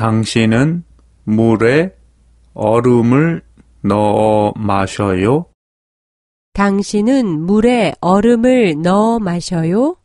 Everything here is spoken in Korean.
당신은 물에 얼음을 넣어 마셔요? 당신은 물에 얼음을 넣어 마셔요?